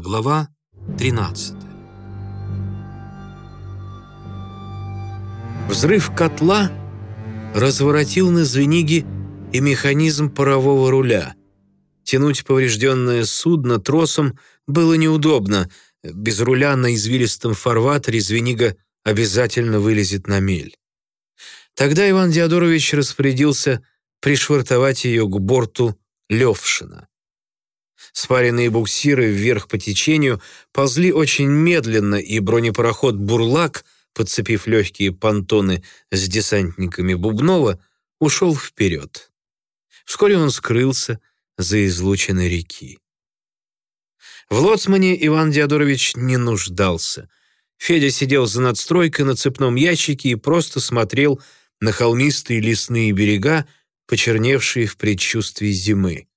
Глава 13 Взрыв котла разворотил на звениги и механизм парового руля. Тянуть поврежденное судно тросом было неудобно. Без руля на извилистом фарватере звенига обязательно вылезет на мель. Тогда Иван Диадорович распорядился пришвартовать ее к борту Левшина. Спаренные буксиры вверх по течению ползли очень медленно, и бронепароход «Бурлак», подцепив легкие понтоны с десантниками Бубнова, ушел вперед. Вскоре он скрылся за излученной реки. В лоцмане Иван Диадорович не нуждался. Федя сидел за надстройкой на цепном ящике и просто смотрел на холмистые лесные берега, почерневшие в предчувствии зимы.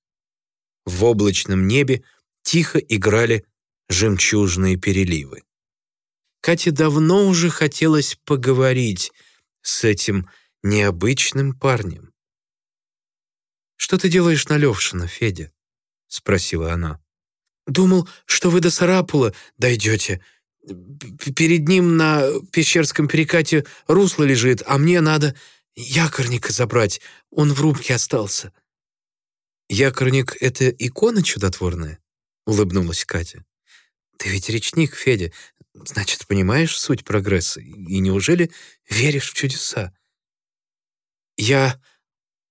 В облачном небе тихо играли жемчужные переливы. Кате давно уже хотелось поговорить с этим необычным парнем. «Что ты делаешь на Левшина, Федя?» — спросила она. «Думал, что вы до Сарапула дойдете. Перед ним на Пещерском перекате русло лежит, а мне надо якорника забрать. Он в рубке остался». «Якорник — это икона чудотворная?» — улыбнулась Катя. «Ты ведь речник, Федя. Значит, понимаешь суть прогресса. И неужели веришь в чудеса?» «Я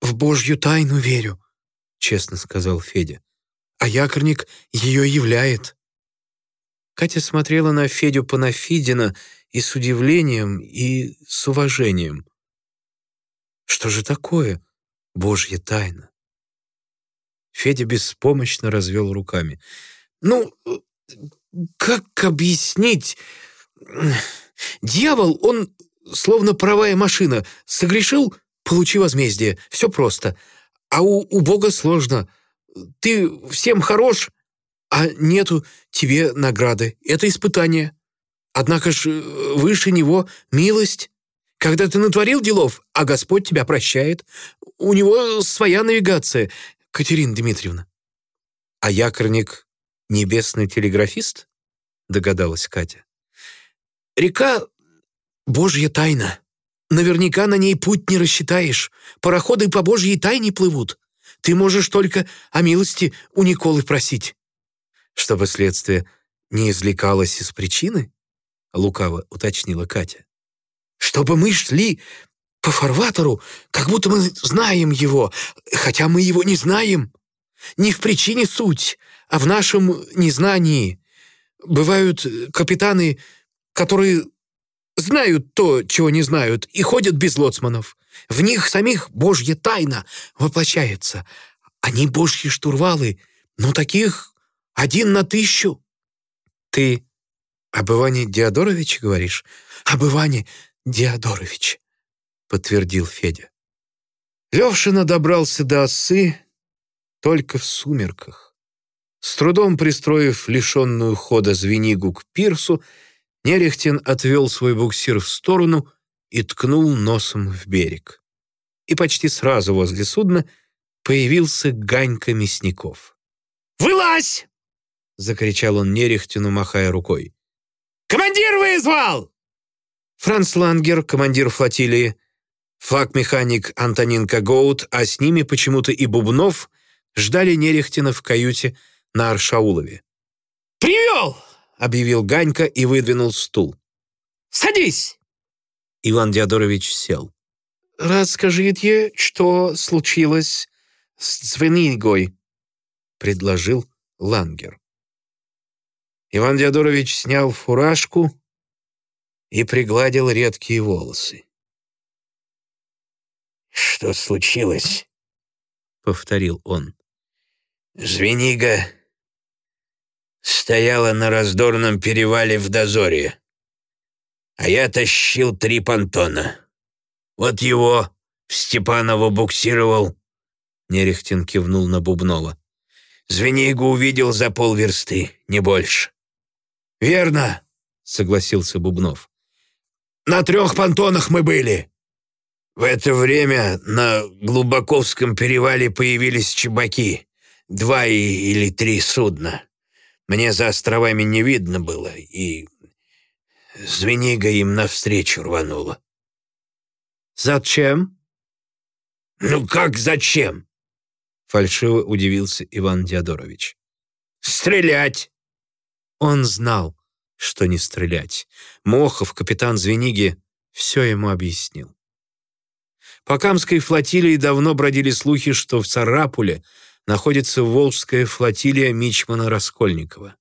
в Божью тайну верю», — честно сказал Федя. «А якорник ее являет». Катя смотрела на Федю Панафидина и с удивлением, и с уважением. «Что же такое Божья тайна?» Федя беспомощно развел руками. «Ну, как объяснить? Дьявол, он словно паровая машина. Согрешил — получи возмездие. Все просто. А у, у Бога сложно. Ты всем хорош, а нету тебе награды. Это испытание. Однако ж выше него милость. Когда ты натворил делов, а Господь тебя прощает, у него своя навигация. Катерина Дмитриевна. А якорник — небесный телеграфист? Догадалась Катя. Река — божья тайна. Наверняка на ней путь не рассчитаешь. Пароходы по божьей тайне плывут. Ты можешь только о милости у Николы просить. Чтобы следствие не извлекалось из причины? Лукаво уточнила Катя. Чтобы мы шли по фарватеру, как будто мы знаем его, хотя мы его не знаем. Не в причине суть, а в нашем незнании. Бывают капитаны, которые знают то, чего не знают, и ходят без лоцманов. В них самих божья тайна воплощается. Они божьи штурвалы, но таких один на тысячу. Ты об Иване Диадоровиче говоришь? Об Иване Диадоровиче подтвердил Федя. Левшина добрался до осы только в сумерках. С трудом пристроив лишенную хода звенигу к пирсу, Нерехтин отвел свой буксир в сторону и ткнул носом в берег. И почти сразу возле судна появился Ганька Мясников. «Вылазь!» — закричал он Нерехтину, махая рукой. «Командир вызвал!» Франц Лангер, командир флотилии, Флаг-механик Антонинка Гоут, а с ними почему-то и Бубнов ждали Нерехтина в каюте на Аршаулове. «Привел!» — объявил Ганька и выдвинул стул. «Садись!» Иван Диадорович сел. «Расскажите, что случилось с Звенигой?» — предложил Лангер. Иван Диадорович снял фуражку и пригладил редкие волосы. «Что случилось?» — повторил он. «Звенига стояла на раздорном перевале в дозоре, а я тащил три понтона. Вот его в Степанову буксировал». Нерехтин кивнул на Бубнова. «Звенигу увидел за полверсты, не больше». «Верно», — согласился Бубнов. «На трех понтонах мы были». В это время на Глубоковском перевале появились чебаки. Два или три судна. мне за островами не видно было, и Звенига им навстречу рванула. «Зачем?» «Ну как зачем?» Фальшиво удивился Иван Диадорович. «Стрелять!» Он знал, что не стрелять. Мохов, капитан Звениги, все ему объяснил. По Камской флотилии давно бродили слухи, что в Царапуле находится Волжская флотилия Мичмана Раскольникова.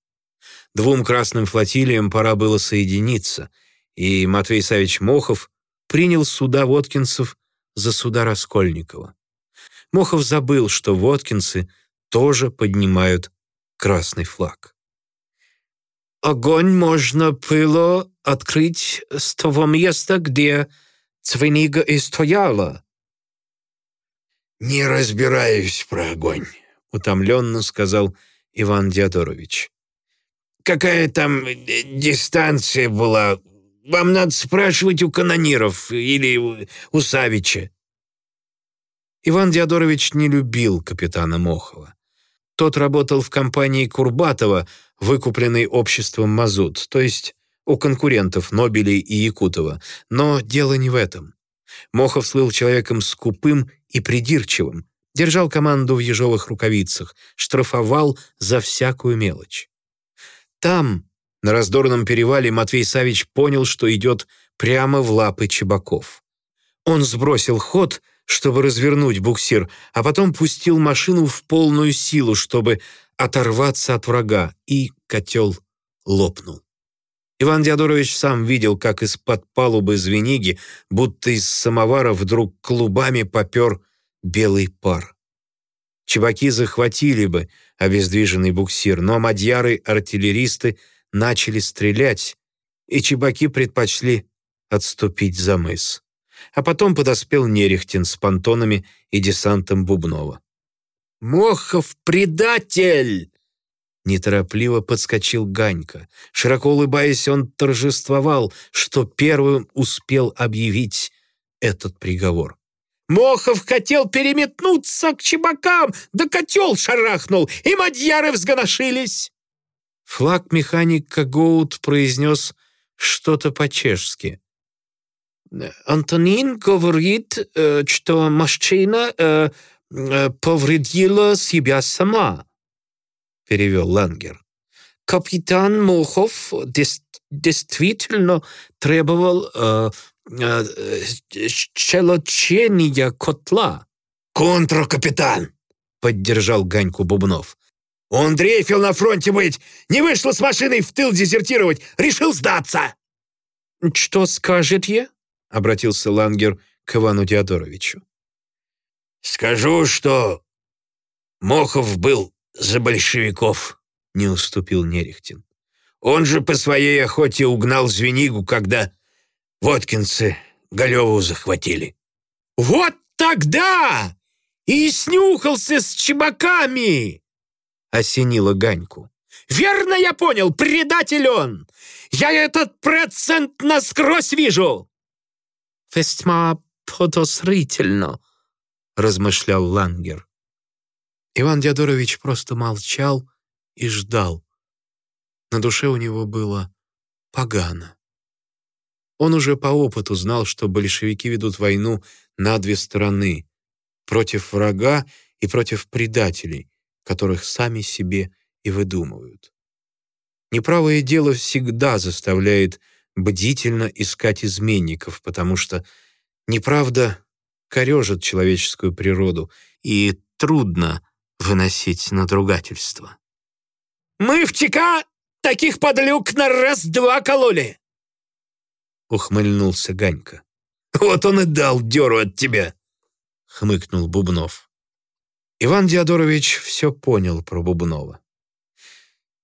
Двум красным флотилиям пора было соединиться, и Матвей Савич Мохов принял суда Воткинцев за суда Раскольникова. Мохов забыл, что воткинцы тоже поднимают красный флаг. Огонь можно было открыть с того места, где Цвенига и стояла. «Не разбираюсь про огонь», — утомленно сказал Иван Диадорович. «Какая там дистанция была? Вам надо спрашивать у канониров или у Савича». Иван Диадорович не любил капитана Мохова. Тот работал в компании Курбатова, выкупленной обществом «Мазут», то есть у конкурентов Нобелей и Якутова. Но дело не в этом. Мохов слыл человеком скупым и придирчивым, держал команду в ежовых рукавицах, штрафовал за всякую мелочь. Там, на раздорном перевале, Матвей Савич понял, что идет прямо в лапы Чебаков. Он сбросил ход, чтобы развернуть буксир, а потом пустил машину в полную силу, чтобы оторваться от врага, и котел лопнул. Иван Диадорович сам видел, как из-под палубы звениги, будто из самовара вдруг клубами попер белый пар. Чебаки захватили бы обездвиженный буксир, но мадьяры-артиллеристы начали стрелять, и чебаки предпочли отступить за мыс. А потом подоспел Нерехтин с понтонами и десантом Бубнова. «Мохов предатель!» Неторопливо подскочил Ганька. Широко улыбаясь, он торжествовал, что первым успел объявить этот приговор. Мохов хотел переметнуться к чебакам, да котел шарахнул, и мадьяры взгоношились. Флаг-механик Кагоут произнес что-то по-чешски. «Антонин говорит, э, что машина э, э, повредила себя сама», — перевел Лангер. «Капитан Мохов действительно требовал щелочения котла». «Контр-капитан!» — поддержал Ганьку Бубнов. «Он дрейфил на фронте быть! Не вышел с машиной в тыл дезертировать! Решил сдаться!» «Что скажете?» — обратился Лангер к Ивану Теодоровичу. «Скажу, что Мохов был за большевиков», — не уступил Нерехтин. «Он же по своей охоте угнал Звенигу, когда Воткинцы Галеву захватили». «Вот тогда и снюхался с чебаками!» — осенило Ганьку. «Верно я понял, предатель он! Я этот процент насквозь вижу!» «Весьма подозрительно», — размышлял Лангер. Иван Диадорович просто молчал и ждал. На душе у него было погано. Он уже по опыту знал, что большевики ведут войну на две стороны — против врага и против предателей, которых сами себе и выдумывают. Неправое дело всегда заставляет бдительно искать изменников, потому что неправда корежит человеческую природу, и трудно выносить надругательство. «Мы в ЧК таких подлюк на раз-два кололи!» ухмыльнулся Ганька. «Вот он и дал дёру от тебя!» — хмыкнул Бубнов. Иван Диадорович все понял про Бубнова.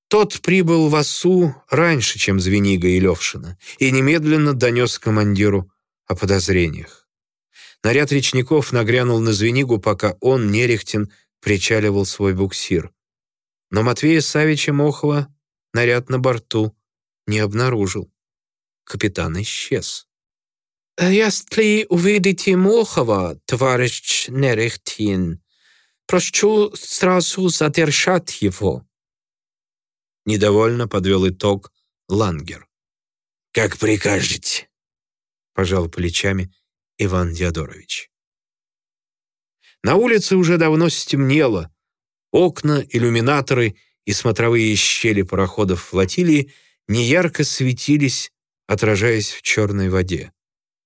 Тот прибыл в Осу раньше, чем Звенига и Левшина, и немедленно донес командиру о подозрениях. Наряд речников нагрянул на Звенигу, пока он, Нерехтин, причаливал свой буксир. Но Матвея Савича Мохова наряд на борту не обнаружил капитан исчез. «Если увидите Мохова, товарищ Нерехтин, прошу сразу задержать его». Недовольно подвел итог Лангер. «Как прикажете», — пожал плечами Иван Диадорович. На улице уже давно стемнело. Окна, иллюминаторы и смотровые щели пароходов флотилии неярко светились, отражаясь в черной воде.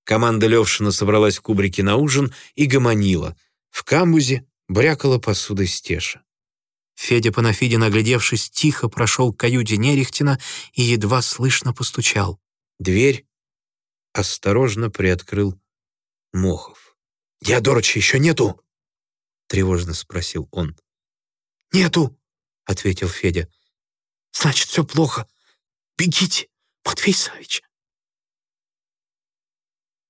Команда Левшина собралась в кубрике на ужин и гомонила. В камбузе брякала посудой стеша. Федя Панафидин, оглядевшись, тихо прошел к каюте Нерехтина и едва слышно постучал. Дверь осторожно приоткрыл Мохов. «Диадорыча еще нету?» — тревожно спросил он. «Нету», — ответил Федя. «Значит, все плохо. Бегите, Матвей Савич».